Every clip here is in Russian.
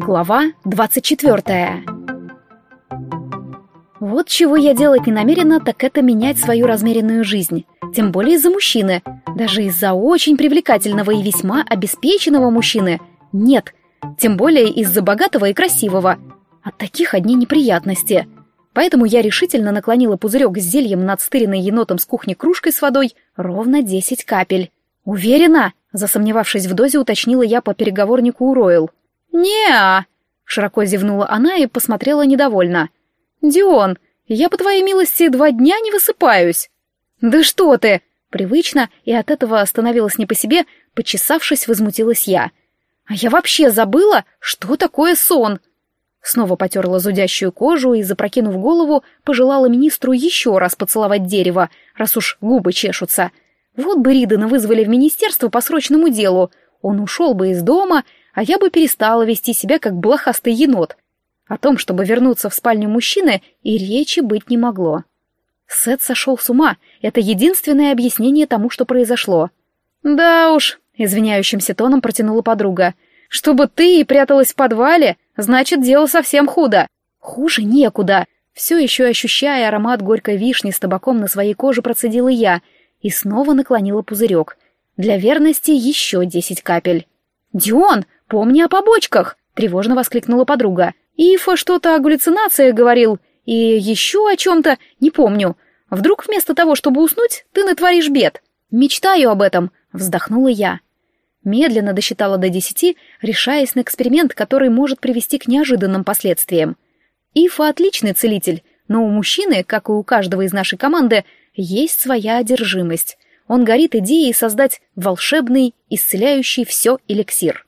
Глава 24 Вот чего я делать не намерена, так это менять свою размеренную жизнь. Тем более из-за мужчины. Даже из-за очень привлекательного и весьма обеспеченного мужчины. Нет. Тем более из-за богатого и красивого. От таких одни неприятности. Поэтому я решительно наклонила пузырек с зельем над стыренной енотом с кухни кружкой с водой ровно 10 капель. «Уверена?» — засомневавшись в дозе, уточнила я по переговорнику у Ройл. «Не-а!» — широко зевнула она и посмотрела недовольно. «Дион, я, по твоей милости, два дня не высыпаюсь». «Да что ты!» Привычно, и от этого остановилась не по себе, почесавшись, возмутилась я. «А я вообще забыла, что такое сон!» Снова потерла зудящую кожу и, запрокинув голову, пожелала министру еще раз поцеловать дерево, раз уж губы чешутся. Вот бы Ридена вызвали в министерство по срочному делу. Он ушел бы из дома, а я бы перестала вести себя как блохастый енот. О том, чтобы вернуться в спальню мужчины, и речи быть не могло. Сет сошел с ума. Это единственное объяснение тому, что произошло. «Да уж», — извиняющимся тоном протянула подруга. «Чтобы ты и пряталась в подвале, значит, дело совсем худо». «Хуже некуда». Все еще ощущая аромат горькой вишни с табаком на своей коже, процедила я и снова наклонила пузырек. Для верности еще десять капель. «Дион, помни о побочках!» — тревожно воскликнула подруга. Ифа что-то о галлюцинациях говорил, и еще о чем-то, не помню. Вдруг вместо того, чтобы уснуть, ты натворишь бед. Мечтаю об этом, вздохнула я. Медленно досчитала до десяти, решаясь на эксперимент, который может привести к неожиданным последствиям. Ифа отличный целитель, но у мужчины, как и у каждого из нашей команды, есть своя одержимость. Он горит идеей создать волшебный, исцеляющий все эликсир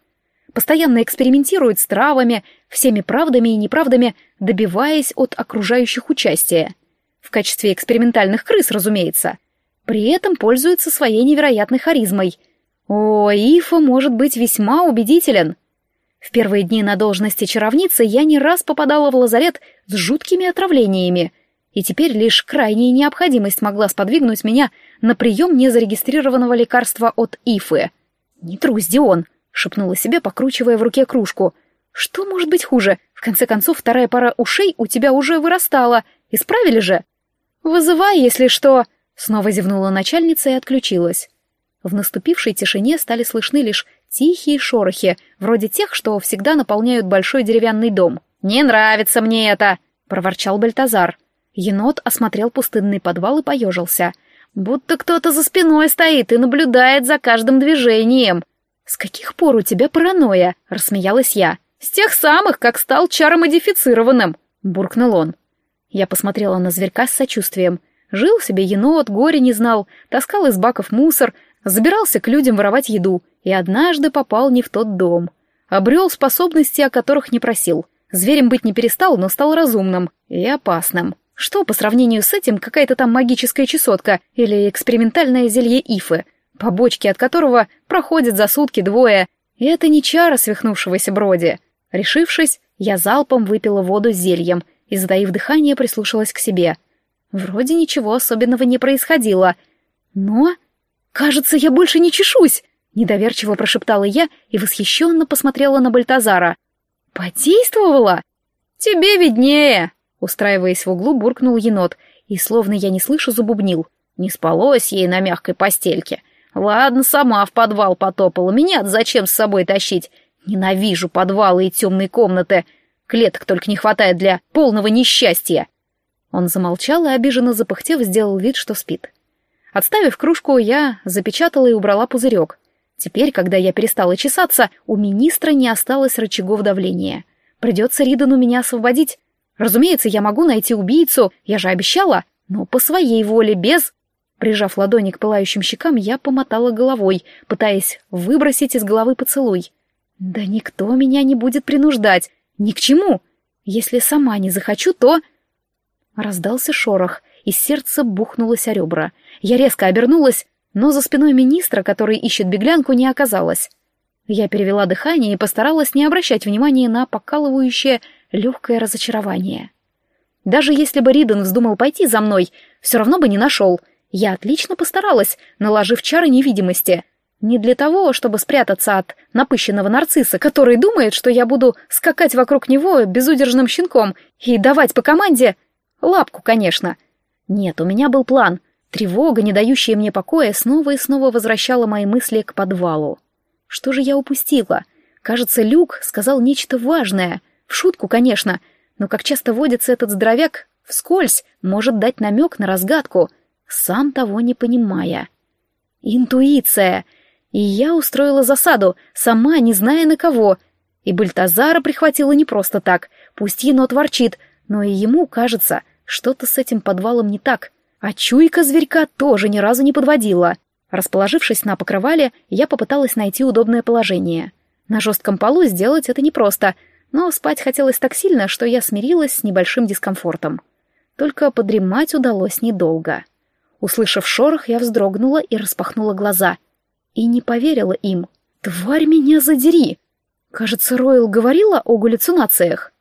постоянно экспериментирует с травами, всеми правдами и неправдами, добиваясь от окружающих участия. В качестве экспериментальных крыс, разумеется. При этом пользуется своей невероятной харизмой. О, Ифа может быть весьма убедителен. В первые дни на должности чаровницы я не раз попадала в лазарет с жуткими отравлениями, и теперь лишь крайняя необходимость могла сподвигнуть меня на прием незарегистрированного лекарства от Ифы. Не трусь, Дион, — шепнула себе, покручивая в руке кружку. «Что может быть хуже? В конце концов, вторая пара ушей у тебя уже вырастала. Исправили же?» «Вызывай, если что!» — снова зевнула начальница и отключилась. В наступившей тишине стали слышны лишь тихие шорохи, вроде тех, что всегда наполняют большой деревянный дом. «Не нравится мне это!» — проворчал Бальтазар. Енот осмотрел пустынный подвал и поежился. «Будто кто-то за спиной стоит и наблюдает за каждым движением. «С каких пор у тебя паранойя?» — рассмеялась я. «С тех самых, как стал чаромодифицированным», — буркнул он. Я посмотрела на зверька с сочувствием. Жил себе енот, горе не знал, таскал из баков мусор, забирался к людям воровать еду и однажды попал не в тот дом. Обрел способности, о которых не просил. Зверем быть не перестал, но стал разумным и опасным. Что по сравнению с этим какая-то там магическая чесотка или экспериментальное зелье Ифы — побочки от которого проходят за сутки двое, и это не чара свихнувшегося броди. Решившись, я залпом выпила воду с зельем и, затаив дыхание, прислушалась к себе. Вроде ничего особенного не происходило. Но... «Кажется, я больше не чешусь!» — недоверчиво прошептала я и восхищенно посмотрела на Бальтазара. «Подействовала?» «Тебе виднее!» — устраиваясь в углу, буркнул енот и, словно я не слышу, забубнил. Не спалось ей на мягкой постельке. Ладно, сама в подвал потопала. Меня зачем с собой тащить? Ненавижу подвалы и темные комнаты. Клеток только не хватает для полного несчастья. Он замолчал и, обиженно запыхтев, сделал вид, что спит. Отставив кружку, я запечатала и убрала пузырек. Теперь, когда я перестала чесаться, у министра не осталось рычагов давления. Придется Ридану меня освободить. Разумеется, я могу найти убийцу, я же обещала, но по своей воле, без... Прижав ладони к пылающим щекам, я помотала головой, пытаясь выбросить из головы поцелуй. «Да никто меня не будет принуждать. Ни к чему. Если сама не захочу, то...» Раздался шорох, и сердце бухнулось о ребра. Я резко обернулась, но за спиной министра, который ищет беглянку, не оказалось. Я перевела дыхание и постаралась не обращать внимания на покалывающее легкое разочарование. Даже если бы Риден вздумал пойти за мной, все равно бы не нашел — я отлично постаралась, наложив чары невидимости. Не для того, чтобы спрятаться от напыщенного нарцисса, который думает, что я буду скакать вокруг него безудержным щенком и давать по команде... Лапку, конечно. Нет, у меня был план. Тревога, не дающая мне покоя, снова и снова возвращала мои мысли к подвалу. Что же я упустила? Кажется, Люк сказал нечто важное. В шутку, конечно, но как часто водится этот здоровяк, вскользь может дать намек на разгадку, сам того не понимая. Интуиция! И я устроила засаду, сама не зная на кого. И Бальтазара прихватила не просто так, пусть енот ворчит, но и ему кажется, что-то с этим подвалом не так. А чуйка зверька тоже ни разу не подводила. Расположившись на покрывале, я попыталась найти удобное положение. На жестком полу сделать это непросто, но спать хотелось так сильно, что я смирилась с небольшим дискомфортом. Только подремать удалось недолго. Услышав шорох, я вздрогнула и распахнула глаза — и не поверила им. «Тварь меня задери!» Кажется, Ройл говорила о галлюцинациях.